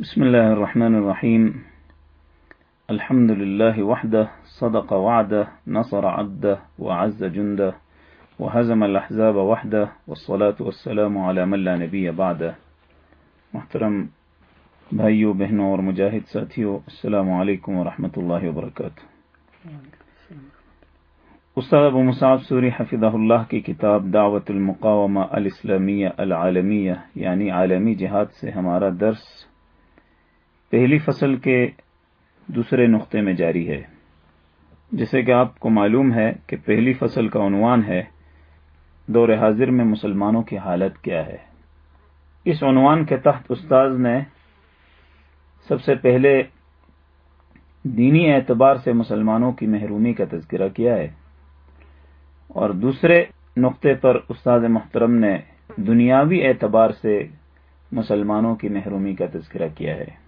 بسم الله الرحمن الرحيم. الحمد لله وحده، صدق وعده، نصر عبده، وعز جنده، وهزم الأحزاب وحده، والصلاة والسلام على من لا نبي بعده. محترم بھائیو، بہنوں اور مجاہد ساتھیو، السلام علیکم ورحمۃ اللہ وبرکاتہ. استاد ابو مصعب سوری حفظہ اللہ کی کتاب دعوت المقامہ الاسلامیہ العالمیہ یعنی عالمی جہاد سے ہمارا درس پہلی فصل کے دوسرے نقطے میں جاری ہے۔ جیسے کہ آپ کو معلوم ہے کہ پہلی فصل کا عنوان ہے، دور حاضر میں مسلمانوں کی حالت کیا ہے۔ اس عنوان کے تحت استاذ نے سب سے پہلے دینی اعتبار سے مسلمانوں کی محرومی کا تذکرہ کیا ہے۔ اور دوسرے نقطے پر استاد محترم نے دنیاوی اعتبار سے مسلمانوں کی محرومی کا تذکرہ کیا ہے۔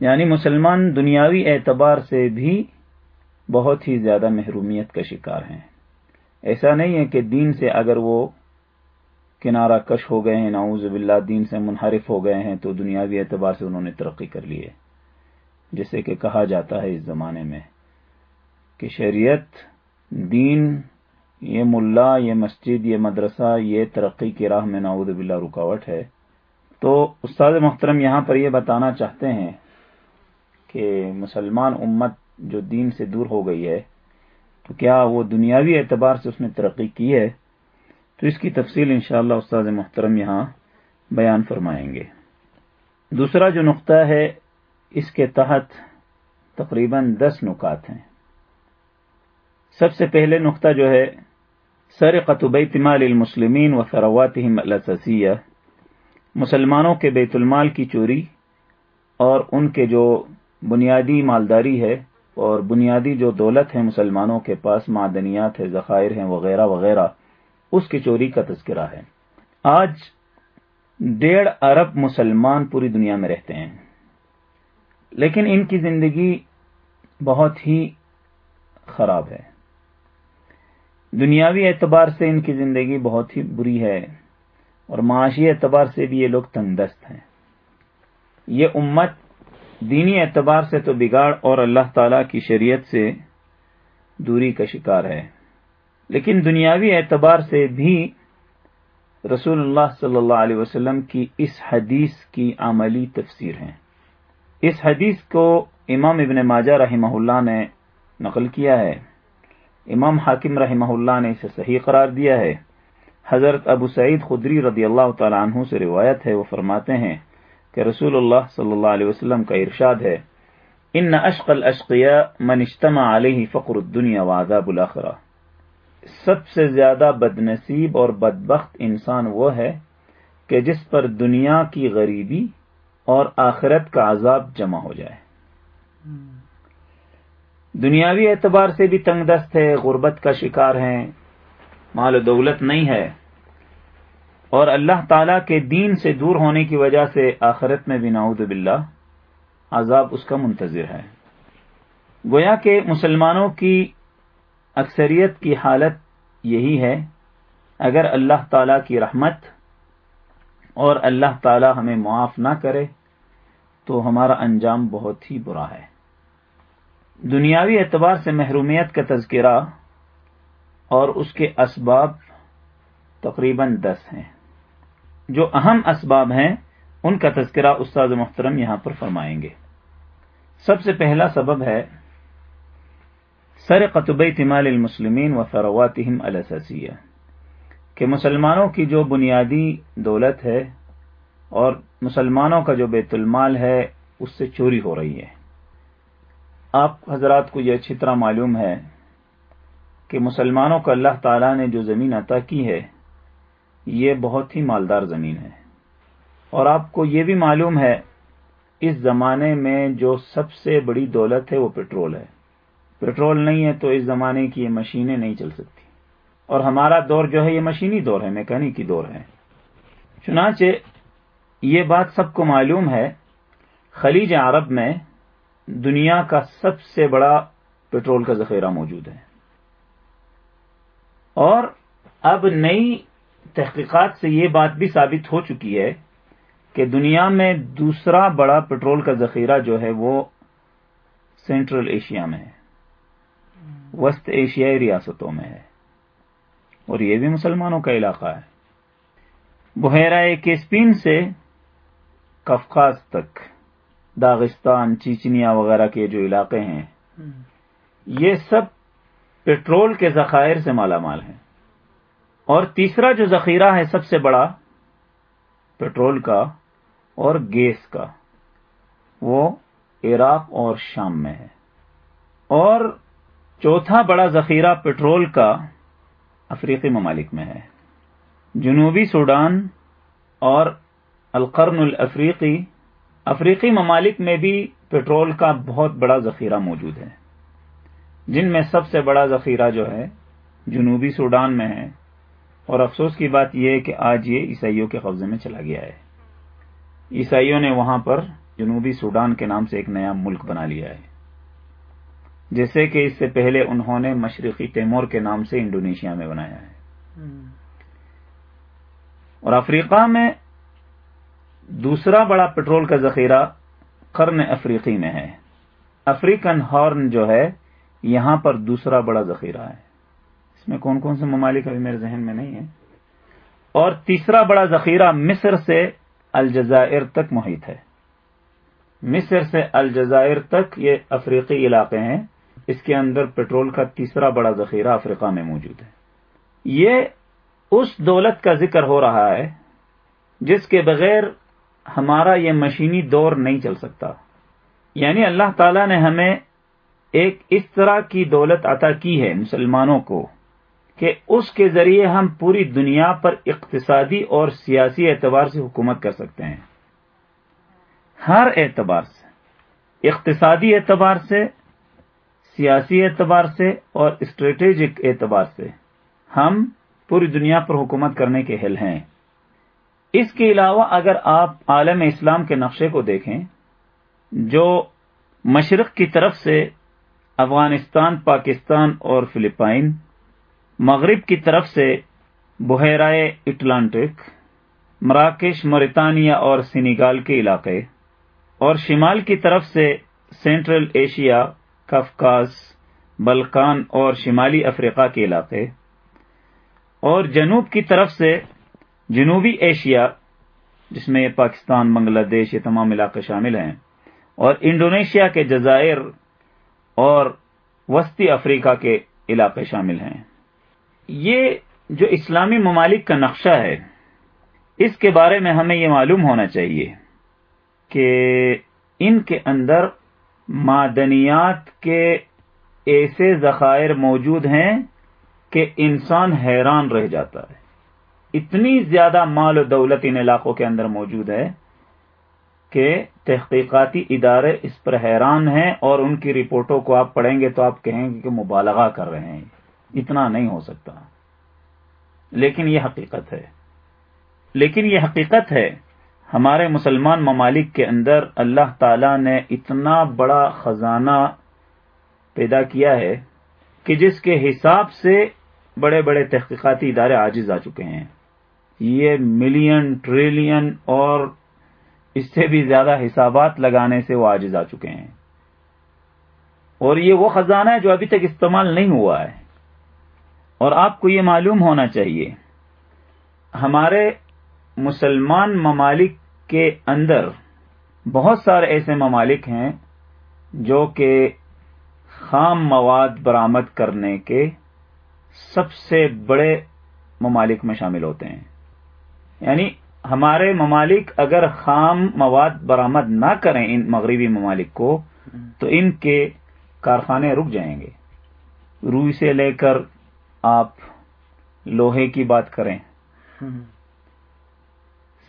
یعنی مسلمان دنیاوی اعتبار سے بھی بہت ہی زیادہ محرومیت کا شکار ہیں۔ ایسا نہیں ہے کہ دین سے اگر وہ کنارہ کش ہو گئے ہیں، نعوذ باللہ، دین سے منحرف ہو گئے ہیں، تو دنیاوی اعتبار سے انہوں نے ترقی کر لی ہے۔ جسے کہ کہا جاتا ہے اس زمانے میں کہ شریعت، دین، یہ ملا، یہ مسجد، یہ مدرسہ، یہ ترقی کی راہ میں نعوذ باللہ رکاوٹ ہے۔ تو استاد محترم یہاں پر یہ بتانا چاہتے ہیں کہ مسلمان امت جو دین سے دور ہو گئی ہے، تو کیا وہ دنیاوی اعتبار سے اس نے ترقی کی ہے؟ تو اس کی تفصیل انشاءاللہ استاد محترم یہاں بیان فرمائیں گے۔ دوسرا جو نقطہ ہے، اس کے تحت تقریباً دس نکات ہیں۔ سب سے پہلے نقطہ جو ہے سر قطبیت مال المسلمین و فروات الاساسیہ۔ مسلمانوں کے بیت المال کی چوری اور ان کے جو بنیادی مالداری ہے اور بنیادی جو دولت ہے مسلمانوں کے پاس، معدنیات ہے ذخائر ہیں، وغیرہ وغیرہ، اس کی چوری کا تذکرہ ہے۔ آج ڈیڑھ ارب مسلمان پوری دنیا میں رہتے ہیں۔ لیکن ان کی زندگی بہت ہی خراب ہے۔ دنیاوی اعتبار سے ان کی زندگی بہت ہی بری ہے اور معاشی اعتبار سے بھی یہ لوگ تنگ دست ہیں۔ یہ امت دینی اعتبار سے تو بگاڑ اور اللہ تعالی کی شریعت سے دوری کا شکار ہے۔ لیکن دنیاوی اعتبار سے بھی رسول اللہ صلی اللہ علیہ وسلم کی اس حدیث کی عملی تفسیر ہے اس حدیث کو امام ابن ماجہ رحمہ اللہ نے نقل کیا ہے۔ امام حاکم رحمہ اللہ نے اسے صحیح قرار دیا ہے۔ حضرت ابو سعید خدری رضی اللہ تعالیٰ عنہ سے روایت ہے، وہ فرماتے ہیں کہ رسول اللہ صلی اللہ علیہ وسلم کا ارشاد ہے، ان اشق الاشقیاء من اجتمع علیہ فقر الدنیا وعذاب الاخرہ سب سے زیادہ بد نصیب اور بدبخت انسان وہ ہے کہ جس پر دنیا کی غریبی اور آخرت کا عذاب جمع ہو جائے۔ دنیاوی اعتبار سے بھی تنگ دست ہے، غربت کا شکار ہیں، مال و دولت نہیں ہے۔ اور اللہ تعالی کے دین سے دور ہونے کی وجہ سے آخرت میں بھی نعوذ باللہ عذاب اس کا منتظر ہے۔ گویا کہ مسلمانوں کی اکثریت کی حالت یہی ہے، اگر اللہ تعالی کی رحمت اور اللہ تعالی ہمیں معاف نہ کرے تو ہمارا انجام بہت ہی برا ہے۔ دنیاوی اعتبار سے محرومیت کا تذکرہ اور اس کے اسباب تقریباً دس ہیں۔ جو اہم اسباب ہیں، ان کا تذکرہ استاد محترم یہاں پر فرمائیں گے۔ سب سے پہلا سبب ہے سر قطب تمال المسلمین و فرواتہم الاساسیہ۔ کہ مسلمانوں کی جو بنیادی دولت ہے اور مسلمانوں کا جو بیت المال ہے، اس سے چوری ہو رہی ہے۔ آپ حضرات کو یہ اچھی طرح معلوم ہے کہ مسلمانوں کو اللہ تعالیٰ نے جو زمین عطا کی ہے یہ بہت ہی مالدار زمین ہے۔ اور آپ کو یہ بھی معلوم ہے، اس زمانے میں جو سب سے بڑی دولت ہے وہ پیٹرول ہے۔ پیٹرول نہیں ہے تو اس زمانے کی یہ مشینیں نہیں چل سکتی۔ اور ہمارا دور جو ہے، یہ مشینی دور ہے میکینکی دور ہے۔ چنانچہ یہ بات سب کو معلوم ہے، خلیج عرب میں دنیا کا سب سے بڑا پیٹرول کا ذخیرہ موجود ہے۔ اور اب نئی تحقیقات سے یہ بات بھی ثابت ہو چکی ہے کہ دنیا میں دوسرا بڑا پیٹرول کا ذخیرہ جو ہے وہ سینٹرل ایشیا میں ہے۔ وسط ایشیائی ریاستوں میں ہے۔ اور یہ بھی مسلمانوں کا علاقہ ہے۔ بحیرہ کیسپین سے کفقاز تک داغستان چیچنیا وغیرہ کے جو علاقے ہیں یہ سب پیٹرول کے ذخائر سے مالا مال ہیں۔ اور تیسرا جو ذخیرہ ہے سب سے بڑا پیٹرول کا اور گیس کا، وہ عراق اور شام میں ہے۔ اور چوتھا بڑا ذخیرہ پیٹرول کا افریقی ممالک میں ہے۔ جنوبی سوڈان اور القرن الافریقی، افریقی ممالک میں بھی پیٹرول کا بہت بڑا ذخیرہ موجود ہے۔ جن میں سب سے بڑا ذخیرہ جو ہے، جنوبی سوڈان میں ہے۔ اور افسوس کی بات یہ ہے کہ آج یہ عیسائیوں کے قبضے میں چلا گیا ہے۔ عیسائیوں نے وہاں پر جنوبی سوڈان کے نام سے ایک نیا ملک بنا لیا ہے۔ جیسے کہ اس سے پہلے انہوں نے مشرقی تیمور کے نام سے انڈونیشیا میں بنایا ہے۔ اور افریقہ میں دوسرا بڑا پیٹرول کا ذخیرہ قرن افریقی میں ہے۔ افریقن ہارن جو ہے، یہاں پر دوسرا بڑا ذخیرہ ہے۔ اس میں کون کون سے ممالک ابھی میرے ذہن میں نہیں ہے اور تیسرا بڑا ذخیرہ مصر سے الجزائر تک محیط ہے۔ مصر سے الجزائر تک یہ افریقی علاقے ہیں۔ اس کے اندر پیٹرول کا تیسرا بڑا ذخیرہ افریقہ میں موجود ہے۔ یہ اس دولت کا ذکر ہو رہا ہے جس کے بغیر ہمارا یہ مشینی دور نہیں چل سکتا۔ یعنی اللہ تعالی نے ہمیں ایک اس طرح کی دولت عطا کی ہے مسلمانوں کو۔ کہ اس کے ذریعے ہم پوری دنیا پر اقتصادی اور سیاسی اعتبار سے حکومت کر سکتے ہیں۔ ہر اعتبار سے، اقتصادی اعتبار سے، سیاسی اعتبار سے اور اسٹریٹجک اعتبار سے ہم پوری دنیا پر حکومت کرنے کے حل ہیں۔ اس کے علاوہ اگر آپ عالم اسلام کے نقشے کو دیکھیں، جو مشرق کی طرف سے افغانستان، پاکستان اور فلپائن مغرب کی طرف سے بحیرائے اٹلانٹک، مراکش موریتانیہ اور سینیگال کے علاقے، اور شمال کی طرف سے سینٹرل ایشیا کفکاز بلکان اور شمالی افریقہ کے علاقے، اور جنوب کی طرف سے جنوبی ایشیا، جس میں پاکستان، بنگلہ دیش، یہ تمام علاقے شامل ہیں، اور انڈونیشیا کے جزائر اور وسطی افریقہ کے علاقے شامل ہیں۔ یہ جو اسلامی ممالک کا نقشہ ہے، اس کے بارے میں ہمیں یہ معلوم ہونا چاہیے کہ ان کے اندر معدنیات کے ایسے ذخائر موجود ہیں کہ انسان حیران رہ جاتا ہے۔ اتنی زیادہ مال و دولت ان علاقوں کے اندر موجود ہے کہ تحقیقاتی ادارے اس پر حیران ہیں اور ان کی رپورٹوں کو آپ پڑھیں گے تو آپ کہیں گے کہ مبالغہ کر رہے ہیں۔ اتنا نہیں ہو سکتا۔ لیکن یہ حقیقت ہے۔ لیکن یہ حقیقت ہے، ہمارے مسلمان ممالک کے اندر اللہ تعالی نے اتنا بڑا خزانہ پیدا کیا ہے کہ جس کے حساب سے بڑے بڑے تحقیقاتی ادارے عاجز آ چکے ہیں۔ یہ ملین، ٹریلین اور اس سے بھی زیادہ حسابات لگانے سے وہ عاجز آ چکے ہیں۔ اور یہ وہ خزانہ ہے جو ابھی تک استعمال نہیں ہوا ہے۔ اور آپ کو یہ معلوم ہونا چاہیے، ہمارے مسلمان ممالک کے اندر بہت سارے ایسے ممالک ہیں جو کہ خام مواد برآمد کرنے کے سب سے بڑے ممالک میں شامل ہوتے ہیں۔ یعنی ہمارے ممالک اگر خام مواد برآمد نہ کریں ان مغربی ممالک کو، تو ان کے کارخانے رک جائیں گے۔ روئی سے لے کر آپ لوہے کی بات کریں۔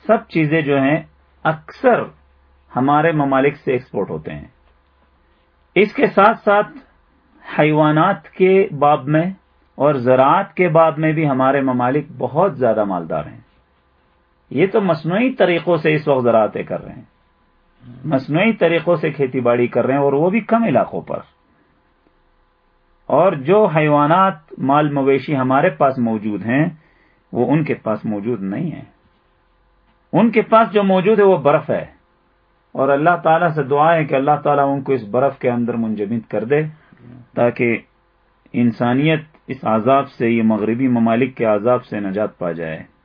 سب چیزیں جو ہیں اکثر ہمارے ممالک سے ایکسپورٹ ہوتے ہیں۔ اس کے ساتھ ساتھ حیوانات کے باب میں اور زراعت کے باب میں بھی ہمارے ممالک بہت زیادہ مالدار ہیں۔ یہ تو مصنوعی طریقوں سے اس وقت زراعتیں کر رہے ہیں۔ مصنوعی طریقوں سے کھیتی باڑی کر رہے ہیں اور وہ بھی کم علاقوں پر۔ اور جو حیوانات مال مویشی ہمارے پاس موجود ہیں، وہ ان کے پاس موجود نہیں ہیں۔ ان کے پاس جو موجود ہے، وہ برف ہے۔ اور اللہ تعالیٰ سے دعا ہے کہ اللہ تعالیٰ ان کو اس برف کے اندر منجمد کر دے، تاکہ انسانیت اس عذاب سے، یہ مغربی ممالک کے عذاب سے نجات پا جائے۔